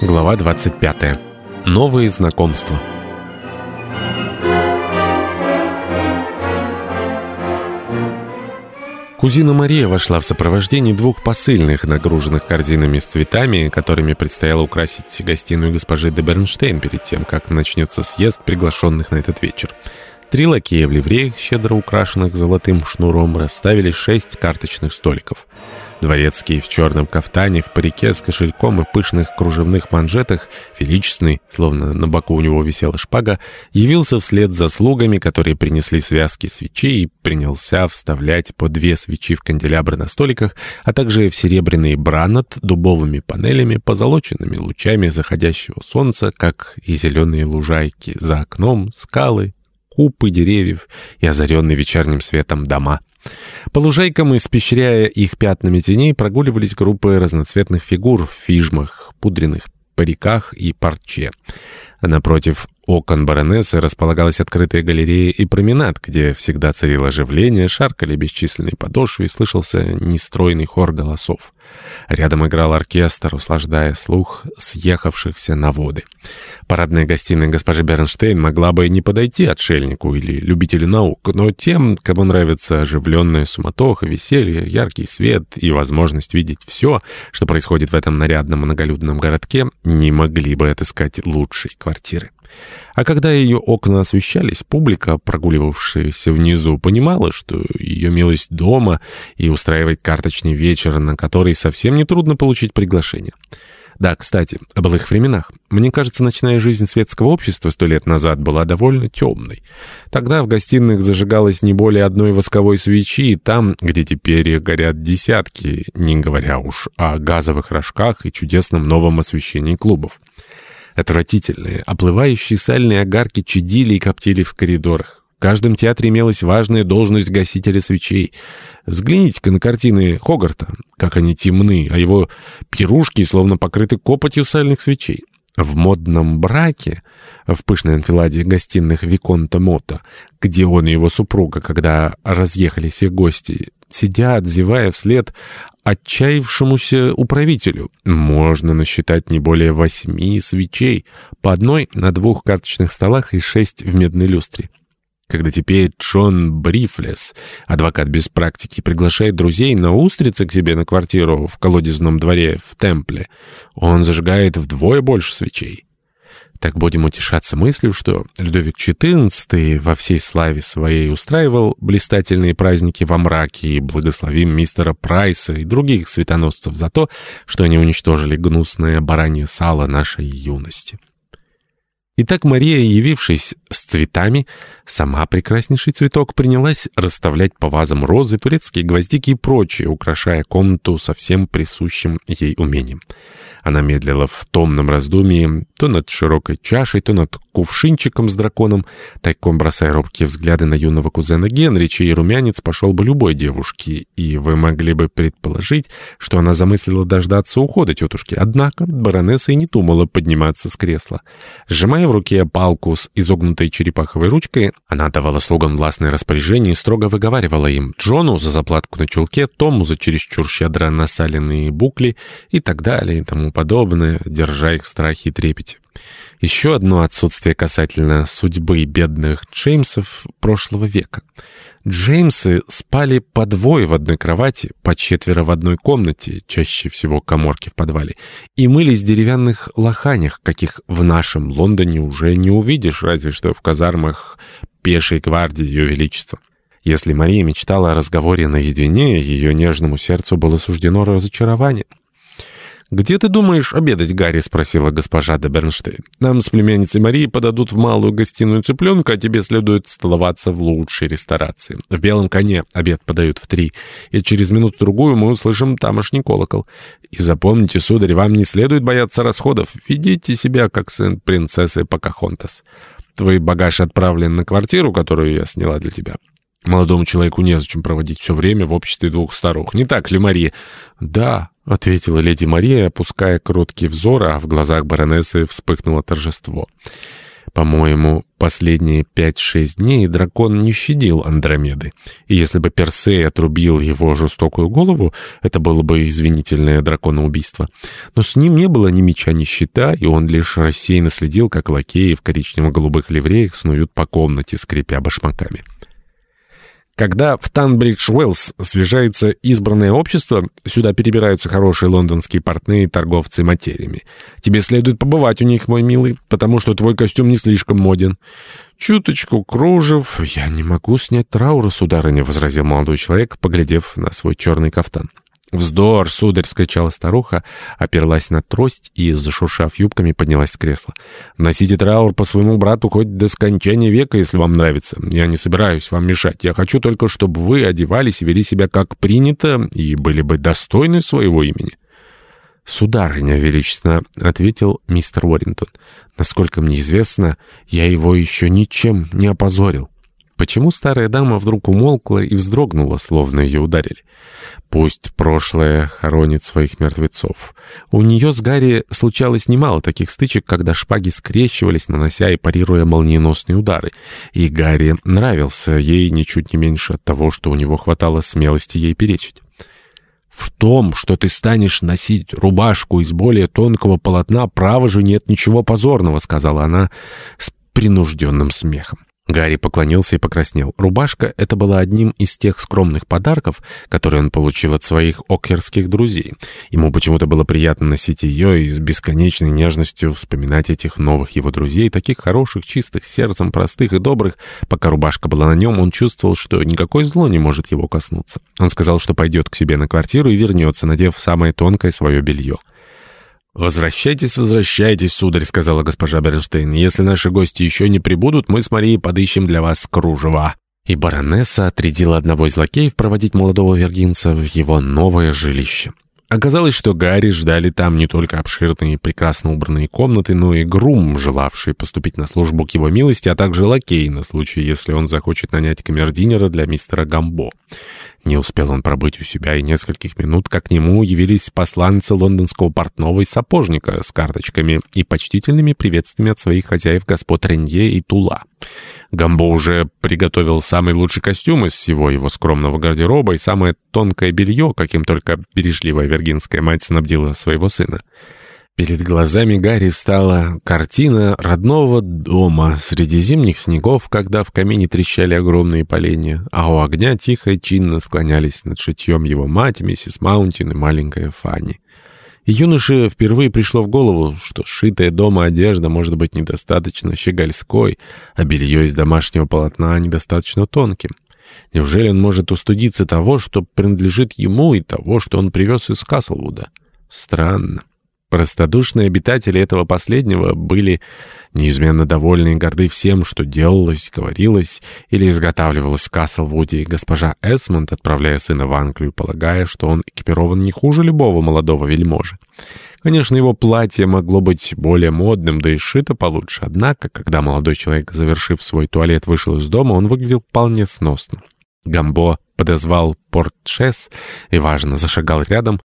Глава 25. Новые знакомства. Кузина Мария вошла в сопровождении двух посыльных, нагруженных корзинами с цветами, которыми предстояло украсить гостиную госпожи де Бернштейн перед тем, как начнется съезд приглашенных на этот вечер. Три лакея в ливреях, щедро украшенных золотым шнуром, расставили шесть карточных столиков. Дворецкий в черном кафтане, в парике с кошельком и пышных кружевных манжетах, величественный, словно на боку у него висела шпага, явился вслед за слугами, которые принесли связки свечей и принялся вставлять по две свечи в канделябры на столиках, а также в серебряный бранат дубовыми панелями, позолоченными лучами заходящего солнца, как и зеленые лужайки за окном, скалы, купы деревьев и озаренные вечерним светом дома. По лужайкам, испещряя их пятнами теней, прогуливались группы разноцветных фигур в фижмах, пудренных париках и парче. Напротив окон баронессы располагалась открытая галерея и променад, где всегда царило оживление, шаркали бесчисленные подошвы и слышался нестройный хор голосов. Рядом играл оркестр, услаждая слух съехавшихся на воды. Парадная гостиная госпожи Бернштейн могла бы не подойти отшельнику или любителю наук, но тем, кому нравится оживленная суматоха, веселье, яркий свет и возможность видеть все, что происходит в этом нарядном многолюдном городке, не могли бы отыскать лучшей квартиры. А когда ее окна освещались, публика, прогуливавшаяся внизу, понимала, что ее милость дома и устраивает карточный вечер, на который совсем нетрудно получить приглашение. Да, кстати, о былых временах. Мне кажется, ночная жизнь светского общества сто лет назад была довольно темной. Тогда в гостиных зажигалось не более одной восковой свечи, и там, где теперь горят десятки, не говоря уж о газовых рожках и чудесном новом освещении клубов. Отвратительные, оплывающие сальные огарки чадили и коптили в коридорах. В каждом театре имелась важная должность гасителя свечей. Взгляните-ка на картины Хогарта, как они темны, а его пирушки словно покрыты копотью сальных свечей. В модном браке, в пышной анфиладе гостиных Виконта Мота, где он и его супруга, когда разъехались их гости, сидят, зевая вслед отчаявшемуся управителю. Можно насчитать не более восьми свечей, по одной на двух карточных столах и шесть в медной люстре. Когда теперь Джон Брифлес, адвокат без практики, приглашает друзей на устрицы к себе на квартиру в колодезном дворе в Темпле, он зажигает вдвое больше свечей. Так будем утешаться мыслью, что Людовик XIV во всей славе своей устраивал блистательные праздники во мраке и благословим мистера Прайса и других светоносцев за то, что они уничтожили гнусное баранье сало нашей юности. Итак, Мария, явившись с цветами, сама прекраснейший цветок принялась расставлять по вазам розы, турецкие гвоздики и прочее, украшая комнату со всем присущим ей умением. Она медлила в томном раздумии то над широкой чашей, то над кувшинчиком с драконом, тайком бросая робкие взгляды на юного кузена Генри, чей румянец пошел бы любой девушке, и вы могли бы предположить, что она замыслила дождаться ухода тетушки. Однако баронесса и не думала подниматься с кресла. Сжимая в руке палку с изогнутой черепаховой ручкой, она давала слугам властные распоряжения и строго выговаривала им Джону за заплатку на чулке, Тому за чересчур щедро насаленные букли и так далее и тому подобное, держа их в страхе и трепете. Еще одно отсутствие касательно судьбы бедных Джеймсов прошлого века. Джеймсы спали по двое в одной кровати, по четверо в одной комнате, чаще всего коморки в подвале, и мылись в деревянных лоханях, каких в нашем Лондоне уже не увидишь, разве что в казармах пешей гвардии Ее Величества. Если Мария мечтала о разговоре наедине, ее нежному сердцу было суждено разочарование. «Где ты думаешь обедать, Гарри?» — спросила госпожа де Бернштейн. «Нам с племянницей Марией подадут в малую гостиную цыпленка, а тебе следует столоваться в лучшей ресторации. В «Белом коне» обед подают в три, и через минуту-другую мы услышим тамошний колокол. И запомните, сударь, вам не следует бояться расходов. Ведите себя, как сын принцессы Покахонтас. Твой багаж отправлен на квартиру, которую я сняла для тебя». Молодому человеку незачем проводить все время в обществе двух старух. Не так ли, Мария? Да, — ответила леди Мария, опуская кроткий взор, а в глазах баронессы вспыхнуло торжество. По-моему, последние пять-шесть дней дракон не щадил Андромеды. И если бы Персей отрубил его жестокую голову, это было бы извинительное драконоубийство. Но с ним не было ни меча, ни щита, и он лишь рассеянно следил, как лакеи в коричнево-голубых ливреях снуют по комнате, скрипя башмаками. Когда в Танбридж-Уэллс свежается избранное общество, сюда перебираются хорошие лондонские портные торговцы материями. Тебе следует побывать у них, мой милый, потому что твой костюм не слишком моден. Чуточку кружев... Я не могу снять траура, сударыня, — возразил молодой человек, поглядев на свой черный кафтан. «Вздор, сударь!» — скричала старуха, оперлась на трость и, зашуршав юбками, поднялась с кресла. «Носите траур по своему брату хоть до скончания века, если вам нравится. Я не собираюсь вам мешать. Я хочу только, чтобы вы одевались и вели себя как принято и были бы достойны своего имени». «Сударыня, величественно», — ответил мистер Уоррингтон. «Насколько мне известно, я его еще ничем не опозорил». Почему старая дама вдруг умолкла и вздрогнула, словно ее ударили? Пусть прошлое хоронит своих мертвецов. У нее с Гарри случалось немало таких стычек, когда шпаги скрещивались, нанося и парируя молниеносные удары. И Гарри нравился ей ничуть не меньше от того, что у него хватало смелости ей перечить. «В том, что ты станешь носить рубашку из более тонкого полотна, право же нет ничего позорного», — сказала она с принужденным смехом. Гарри поклонился и покраснел. Рубашка — это была одним из тех скромных подарков, которые он получил от своих окерских друзей. Ему почему-то было приятно носить ее и с бесконечной нежностью вспоминать этих новых его друзей, таких хороших, чистых, сердцем простых и добрых. Пока рубашка была на нем, он чувствовал, что никакое зло не может его коснуться. Он сказал, что пойдет к себе на квартиру и вернется, надев самое тонкое свое белье. «Возвращайтесь, возвращайтесь, сударь», — сказала госпожа Бернштейн. «Если наши гости еще не прибудут, мы с Марией подыщем для вас кружева». И баронесса отрядила одного из лакеев проводить молодого вергинца в его новое жилище. Оказалось, что Гарри ждали там не только обширные и прекрасно убранные комнаты, но и грум, желавший поступить на службу к его милости, а также лакей на случай, если он захочет нанять камердинера для мистера Гамбо. Не успел он пробыть у себя и нескольких минут, как к нему явились посланцы лондонского портного и сапожника с карточками и почтительными приветствиями от своих хозяев господ Ренье и Тула. Гамбо уже приготовил самый лучший костюм из всего его скромного гардероба и самое тонкое белье, каким только бережливая вергинская мать снабдила своего сына. Перед глазами Гарри встала картина родного дома среди зимних снегов, когда в камине трещали огромные поленья, а у огня тихо и чинно склонялись над шитьем его мать, миссис Маунтин и маленькая Фанни. Юноше впервые пришло в голову, что сшитая дома одежда может быть недостаточно щегольской, а белье из домашнего полотна недостаточно тонким. Неужели он может устудиться того, что принадлежит ему, и того, что он привез из Каслвуда? Странно. Простодушные обитатели этого последнего были неизменно довольны и горды всем, что делалось, говорилось или изготавливалось в Каслвуде, и госпожа Эсмонд, отправляя сына в Англию, полагая, что он экипирован не хуже любого молодого вельможи. Конечно, его платье могло быть более модным, да и сшито получше, однако, когда молодой человек, завершив свой туалет, вышел из дома, он выглядел вполне сносно. Гамбо подозвал портшес и, важно, зашагал рядом,